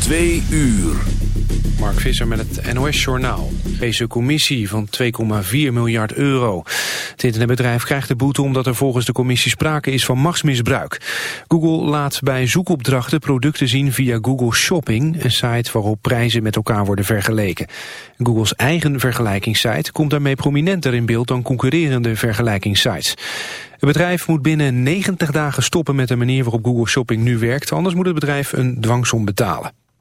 Twee uur. Mark Visser met het NOS-journaal. Deze commissie van 2,4 miljard euro. Het internetbedrijf krijgt de boete omdat er volgens de commissie sprake is van machtsmisbruik. Google laat bij zoekopdrachten producten zien via Google Shopping, een site waarop prijzen met elkaar worden vergeleken. Googles eigen vergelijkingssite komt daarmee prominenter in beeld dan concurrerende vergelijkingssites. Het bedrijf moet binnen 90 dagen stoppen met de manier waarop Google Shopping nu werkt, anders moet het bedrijf een dwangsom betalen.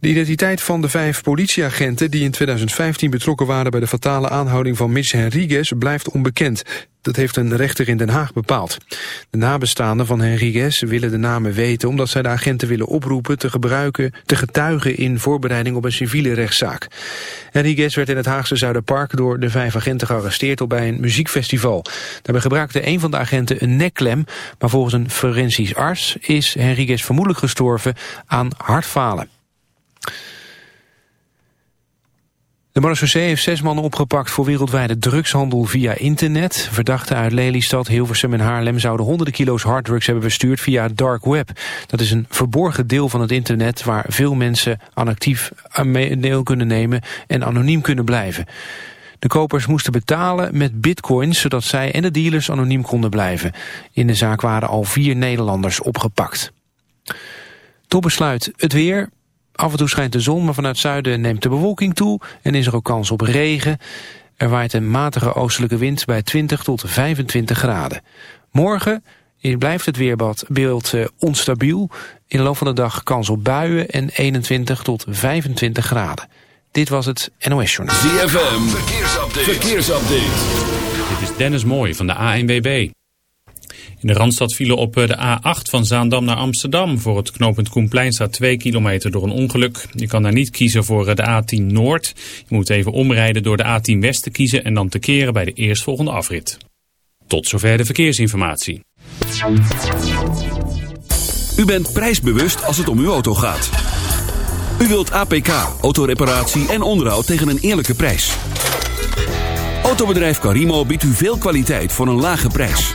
De identiteit van de vijf politieagenten die in 2015 betrokken waren bij de fatale aanhouding van Mitch Henriguez blijft onbekend. Dat heeft een rechter in Den Haag bepaald. De nabestaanden van Henriguez willen de namen weten omdat zij de agenten willen oproepen te gebruiken, te getuigen in voorbereiding op een civiele rechtszaak. Henriguez werd in het Haagse Zuiderpark door de vijf agenten gearresteerd op bij een muziekfestival. Daarbij gebruikte een van de agenten een nekklem, maar volgens een forensisch arts is Henriguez vermoedelijk gestorven aan hartfalen. De marechaussee heeft zes mannen opgepakt voor wereldwijde drugshandel via internet. Verdachten uit Lelystad, Hilversum en Haarlem zouden honderden kilo's harddrugs hebben verstuurd via dark web. Dat is een verborgen deel van het internet waar veel mensen aan actief deel kunnen nemen en anoniem kunnen blijven. De kopers moesten betalen met bitcoins, zodat zij en de dealers anoniem konden blijven. In de zaak waren al vier Nederlanders opgepakt. Tot besluit het weer. Af en toe schijnt de zon, maar vanuit zuiden neemt de bewolking toe en is er ook kans op regen. Er waait een matige oostelijke wind bij 20 tot 25 graden. Morgen blijft het weerbeeld uh, onstabiel. In de loop van de dag kans op buien en 21 tot 25 graden. Dit was het NOS Journaal. ZFM, verkeersupdate. verkeersupdate. Dit is Dennis Mooij van de ANWB. In de Randstad vielen op eh, de A8 van Zaandam naar Amsterdam. Voor het knooppunt Koenplein staat 2 kilometer door een ongeluk. Je kan daar niet kiezen voor eh, de A10 Noord. Je moet even omrijden door de A10 West te kiezen en dan te keren bij de eerstvolgende afrit. Tot zover de verkeersinformatie. U bent prijsbewust als het om uw auto gaat. U wilt APK, autoreparatie en onderhoud tegen een eerlijke prijs. Autobedrijf Carimo biedt u veel kwaliteit voor een lage prijs.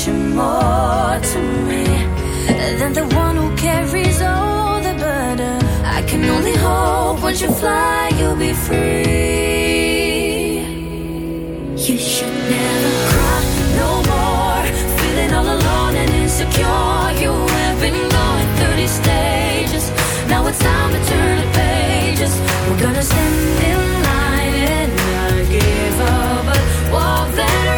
much more to me than the one who carries all the burden. I can only hope once you fly, you'll be free. You should never cry no more. Feeling all alone and insecure. You have been going through these stages. Now it's time to turn the pages. We're gonna stand in line and not give up, but walk that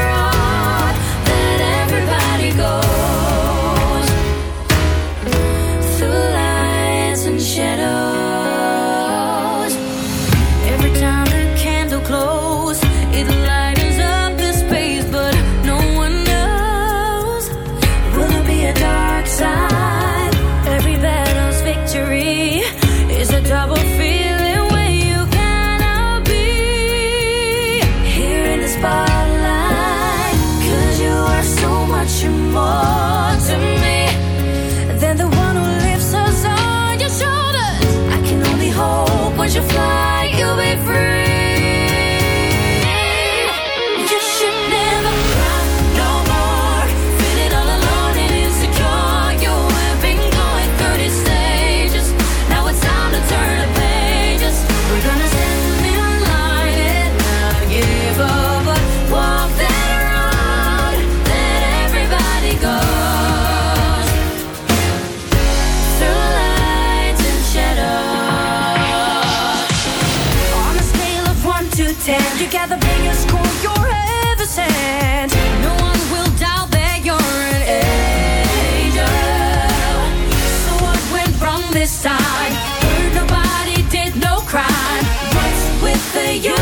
with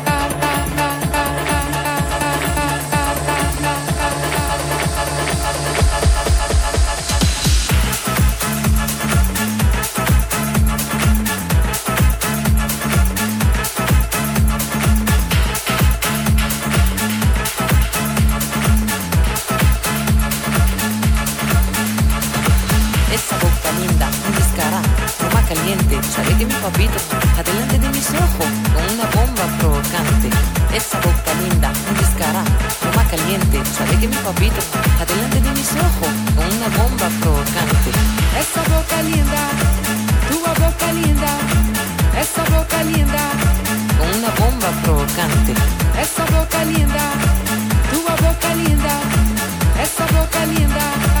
Que mi papito, adelante de mis ojos, con una bomba provocante. Essa boca linda, tua boca linda, essa boca linda, una bomba provocante. essa boca linda, tua boca linda, essa boca linda.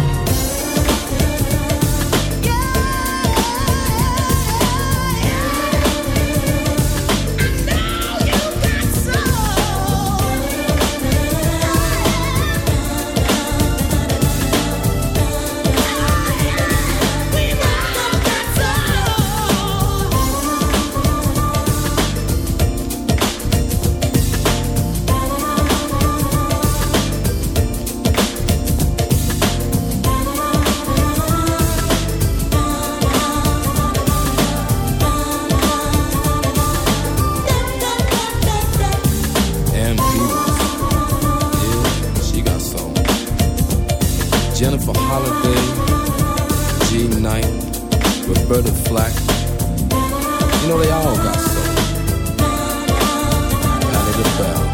Flack, you know they all got soul. Patti LaBelle,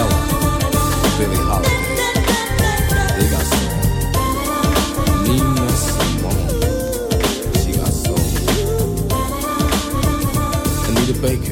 Ella, Billie Holiday, they got soul. Nina Simone, she got soul. Anita Baker.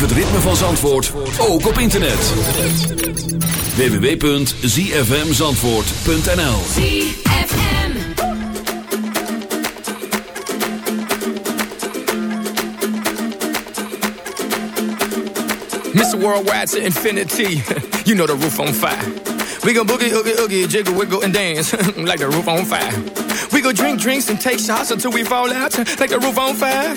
Beleef het ritme van Zandvoort, ook op internet. www.zfmzandvoort.nl ZFM. Mr. Worldwide to infinity. you know the roof on fire. We gon' boogie, oogie, oogie, jiggle, wiggle, and dance like the roof on fire. We go drink drinks and take shots until we fall out like the roof on fire.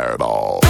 at all.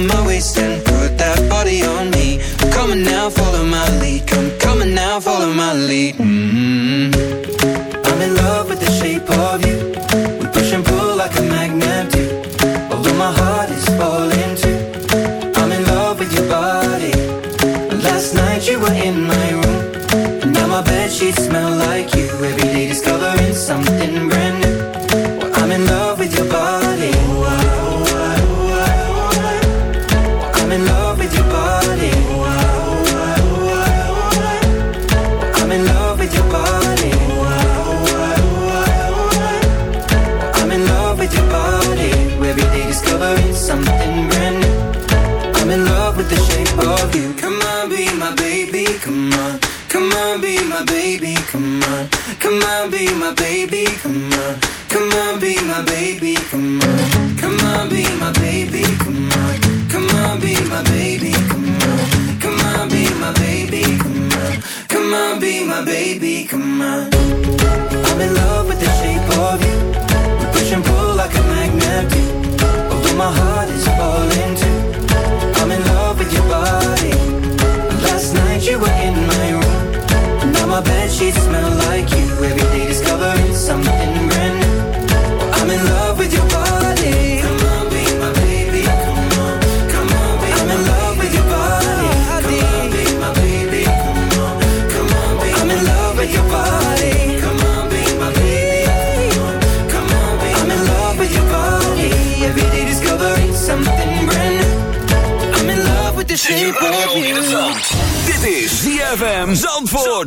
around my waist and put that body on me. I'm coming now, follow my lead. I'm coming now, follow my lead. Mm.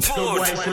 Ford.